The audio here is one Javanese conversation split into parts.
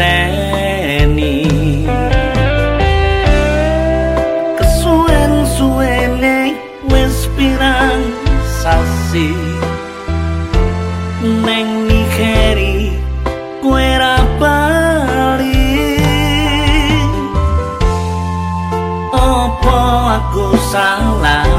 mateni kesuen suene wis pirang sasi. Neng nigeri kue rapali opo aku salah?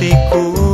hatiku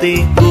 The.